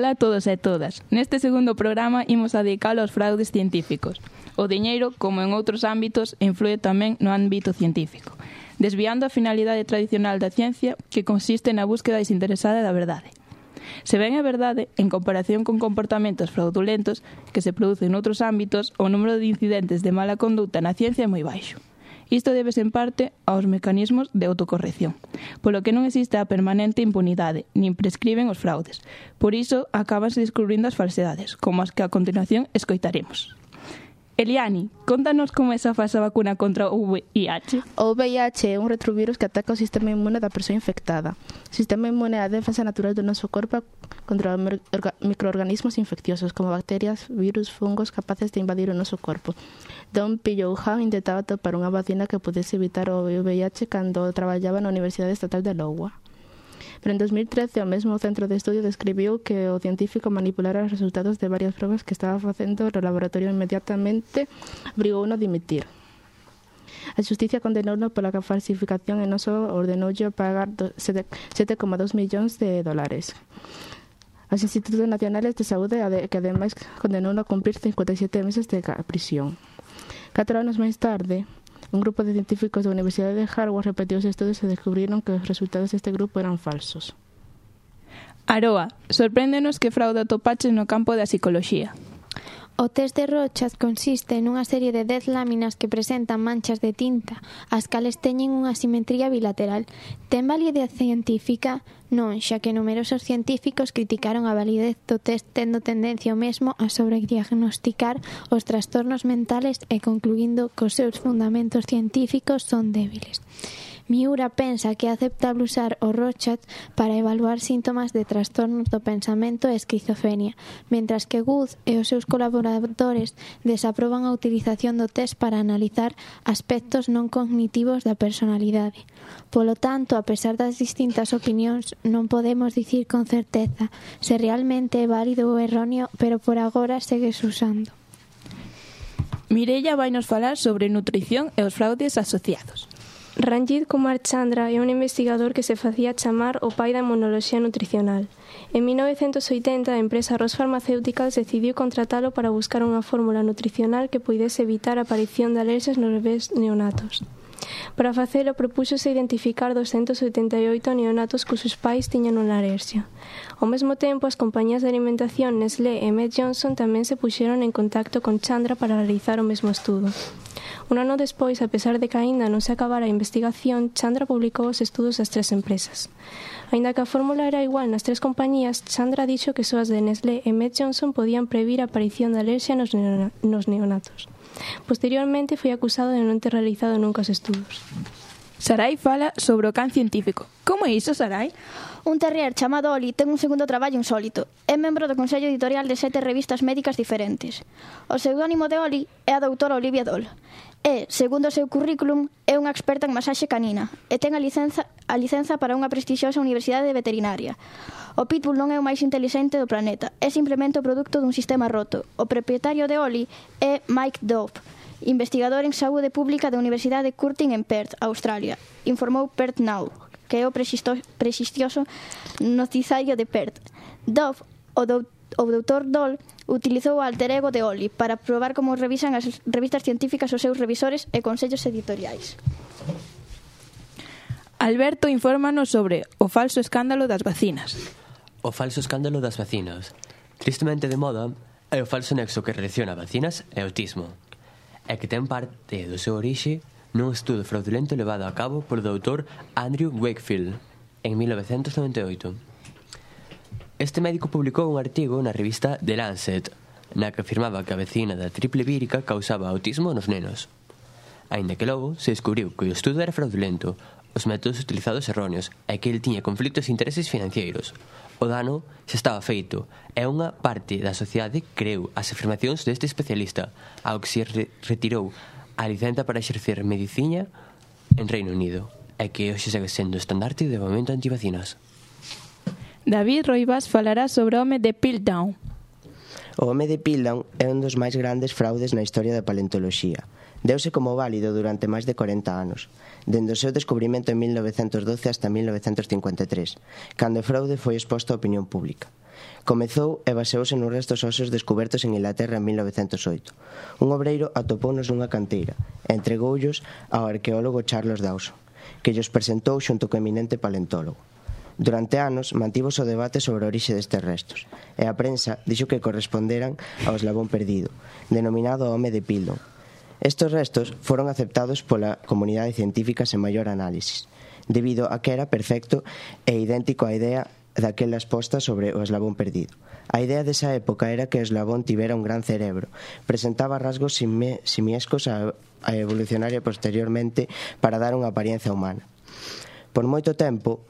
Ola a todos e todas. Neste segundo programa imos a dedicar aos fraudes científicos. O diñeiro, como en outros ámbitos, influe tamén no ámbito científico, desviando a finalidade tradicional da ciencia que consiste na búsqueda desinteresada da verdade. Se ben é verdade, en comparación con comportamentos fraudulentos que se producen noutros ámbitos, o número de incidentes de mala conduta na ciencia é moi baixo. Isto debes en parte aos mecanismos de autocorrección, polo que non existe a permanente impunidade, nin prescriben os fraudes. Por iso, acabanse descubrindo as falsedades, como as que a continuación escoitaremos. Eliani, contanos como é esa falsa vacuna contra o VIH. O VIH é un retrovirus que ataca o sistema inmune da persoa infectada. O sistema inmune é a defensa natural do noso corpo contra microorganismos infecciosos como bacterias, virus, fungos capaces de invadir o noso corpo. Don Pillouhan intentaba topar unha vacina que pudese evitar o VIH cando traballaba na Universidade Estatal de Iowa. Pero en 2013 o mesmo centro de estudio describiu que o científico manipulara os resultados de varias probas que estaba facendo no laboratorio inmediatamente brigou a dimitir. A justicia condenouno pola falsificación e non só ordenoulle pagar 7,2 millóns de dólares. Os Institutos Nacionales de Saúde, que ademais condenou a cumprir 57 meses de prisión. Catro anos máis tarde, Un grupo de científicos de la Universidad de Harvard repetió los estudios y descubrieron que los resultados de este grupo eran falsos. Aroa, sorpréndenos que frauda o topaches no campo de la psicología. O test de rochas consiste nunha serie de 10 láminas que presentan manchas de tinta, as cales teñen unha simetría bilateral. Ten validez científica? Non, xa que numerosos científicos criticaron a validez do test tendo tendencia o mesmo a sobrediagnosticar os trastornos mentales e concluindo que os seus fundamentos científicos son débiles. Miura pensa que é aceptable usar o Rorschach para evaluar síntomas de trastornos do pensamento e esquizofrenia, mentras que Guth e os seus colaboradores desaproban a utilización do test para analizar aspectos non cognitivos da personalidade. Polo tanto, a pesar das distintas opinións, non podemos dicir con certeza se realmente é válido ou erróneo, pero por agora segue usando. Mirella vai nos falar sobre nutrición e os fraudes asociados. Ranjit Kumar Chandra é un investigador que se facía chamar o pai da inmunoloxía nutricional. En 1980, a empresa Ross Pharmaceuticals decidiu contratalo para buscar unha fórmula nutricional que poidese evitar a aparición de alerxas nos bebés neonatos. Para facelo, propúxose identificar 288 neonatos cusos pais tiñan unha alerxia. Ao mesmo tempo, as compañías de alimentación Nestlé e Med Johnson tamén se puxeron en contacto con Chandra para realizar o mesmo estudo. Un ano despois, a pesar de que aínda non se acabara a investigación, Chandra publicou os estudos das tres empresas. Aínda que a fórmula era igual nas tres compañías, Chandra dixo que soas de Nestlé e Med Johnson podían previr a aparición da alerxia nos, neona nos neonatos. Posteriormente foi acusado de non ter realizado nunca os estudos. Sarai fala sobre o can científico. Como é iso, Sarai? Un terrier chamado Oli ten un segundo traballo insólito. É membro do Consello Editorial de sete revistas médicas diferentes. O pseudónimo de Oli é a doutora Olivia Doll. E, segundo o seu currículum, é unha experta en masaxe canina e ten a licenza, a licenza para unha prestixiosa universidade de veterinaria. O pitbull non é o máis inteligente do planeta, é simplemente o produto dun sistema roto. O propietario de Oli é Mike Dove, investigador en saúde pública da Universidade Curtin en Perth, Australia. Informou Perth Now, que é o prexistioso noticiario de Perth. Dove, o, do, o doutor Doll, utilizou o alter ego de Oli para probar como revisan as revistas científicas os seus revisores e consellos editoriais. Alberto infórmanos sobre o falso escándalo das vacinas. O falso escándalo das vacinas. Tristemente de moda, é o falso nexo que relaciona vacinas e autismo e que ten parte do seu orixe nun estudo fraudulento levado a cabo polo doutor Andrew Wakefield en 1998. Este médico publicou un artigo na revista The Lancet, na que afirmaba que a vecina da triple vírica causaba autismo nos nenos. Ainda que logo se descubriu que o estudo era fraudulento os métodos utilizados erróneos e que el tiña conflictos de intereses financeiros. O dano xa estaba feito e unha parte da sociedade creu as afirmacións deste especialista, ao que se re retirou a licenza para exercer medicina en Reino Unido e que hoxe segue sendo estandarte de momento antivacinas. David Roibas falará sobre o home de Piltdown. O home de Piltdown é un dos máis grandes fraudes na historia da paleontoloxía. Deuse como válido durante máis de 40 anos, dende o seu descubrimento en 1912 hasta 1953, cando o fraude foi exposto á opinión pública. Comezou e baseouse nos restos óseos descubertos en Inglaterra en 1908. Un obreiro atopounos nunha canteira e entregoullos ao arqueólogo Charles Dawson, que llos presentou xunto co eminente paleontólogo. Durante anos mantivos o debate sobre a orixe destes restos, e a prensa dixo que corresponderan ao eslabón perdido, denominado Home de Pildon, Estos restos foron aceptados pola comunidade científica sen maior análisis, debido a que era perfecto e idéntico á idea daquela exposta sobre o eslabón perdido. A idea desa época era que o eslabón tivera un gran cerebro. Presentaba rasgos simiescos a, a evolucionaria posteriormente para dar unha apariencia humana. Por moito tempo,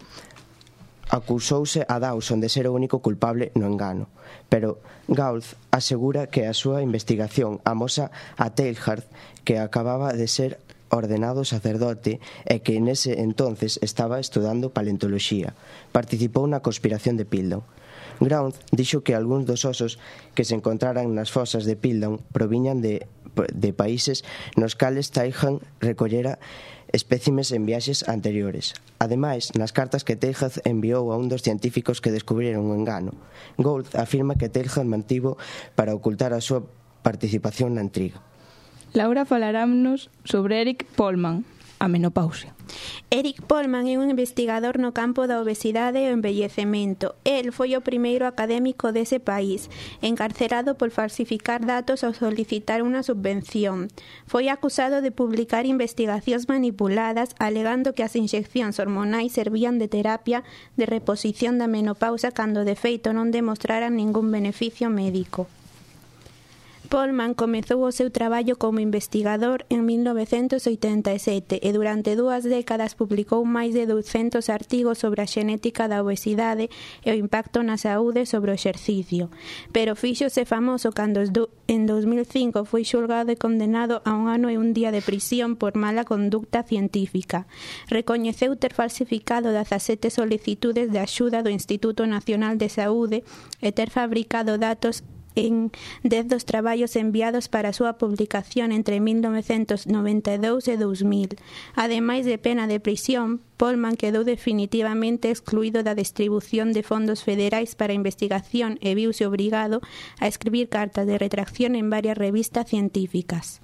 Acusouse a Dawson de ser o único culpable no engano, pero Gaulz asegura que a súa investigación amosa a Teilhard que acababa de ser ordenado sacerdote e que nese entonces estaba estudando paleontoloxía. Participou na conspiración de Pildon. Ground dixo que algúns dos osos que se encontraran nas fosas de Pildon proviñan de de países nos cales Taihan recollera espécimes en viaxes anteriores. Ademais, nas cartas que Tejas enviou a un dos científicos que descubriron o engano, Gould afirma que Tejas mantivo para ocultar a súa participación na intriga. Laura falarámonos sobre Eric Polman, a menopausia. Eric Polman é un investigador no campo da obesidade e o envellecemento. El foi o primeiro académico dese país, encarcerado por falsificar datos ao solicitar unha subvención. Foi acusado de publicar investigacións manipuladas alegando que as inxeccións hormonais servían de terapia de reposición da menopausa cando de feito non demostraran ningún beneficio médico. Polman comezou o seu traballo como investigador en 1987 e durante dúas décadas publicou máis de 200 artigos sobre a xenética da obesidade e o impacto na saúde sobre o exercicio. Pero fíxose famoso cando en 2005 foi xulgado e condenado a un ano e un día de prisión por mala conducta científica. Recoñeceu ter falsificado 17 solicitudes de axuda do Instituto Nacional de Saúde e ter fabricado datos en 10 dos traballos enviados para a súa publicación entre 1992 e 2000. Ademais de pena de prisión, Polman quedou definitivamente excluído da distribución de fondos federais para investigación e viuse obrigado a escribir cartas de retracción en varias revistas científicas.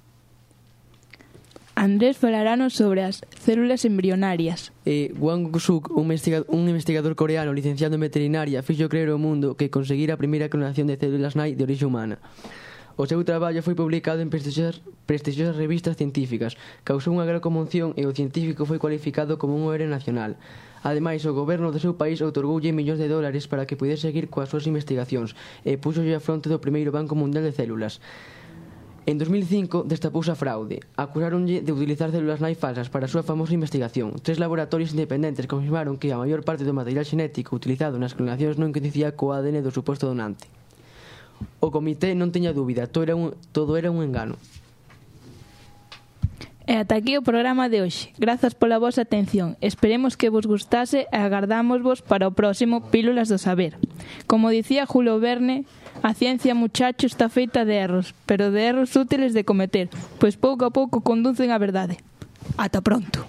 Andrés falaranos sobre as células embrionarias. Eh, Wang Suk, un, investiga un investigador coreano licenciado en veterinaria, fixo creer ao mundo que conseguira a primeira clonación de células nai de orixe humana. O seu traballo foi publicado en prestixiosas, prestigiosas revistas científicas, causou unha gran conmoción e o científico foi cualificado como un héroe nacional. Ademais, o goberno do seu país outorgoulle millóns de dólares para que pudese seguir coas súas investigacións e puxolle a fronte do primeiro Banco Mundial de Células. En 2005 destapouse a fraude. Acusáronlle de utilizar células nai falsas para a súa famosa investigación. Tres laboratorios independentes confirmaron que a maior parte do material xenético utilizado nas clonacións non coincidía co ADN do suposto donante. O comité non teña dúbida, todo era un, todo era un engano. E ata aquí o programa de hoxe. Grazas pola vosa atención. Esperemos que vos gustase e agardámosvos para o próximo Pílulas do Saber. Como dicía Julio Verne, a ciencia, muchacho, está feita de erros, pero de erros útiles de cometer, pois pouco a pouco conducen a verdade. Ata pronto.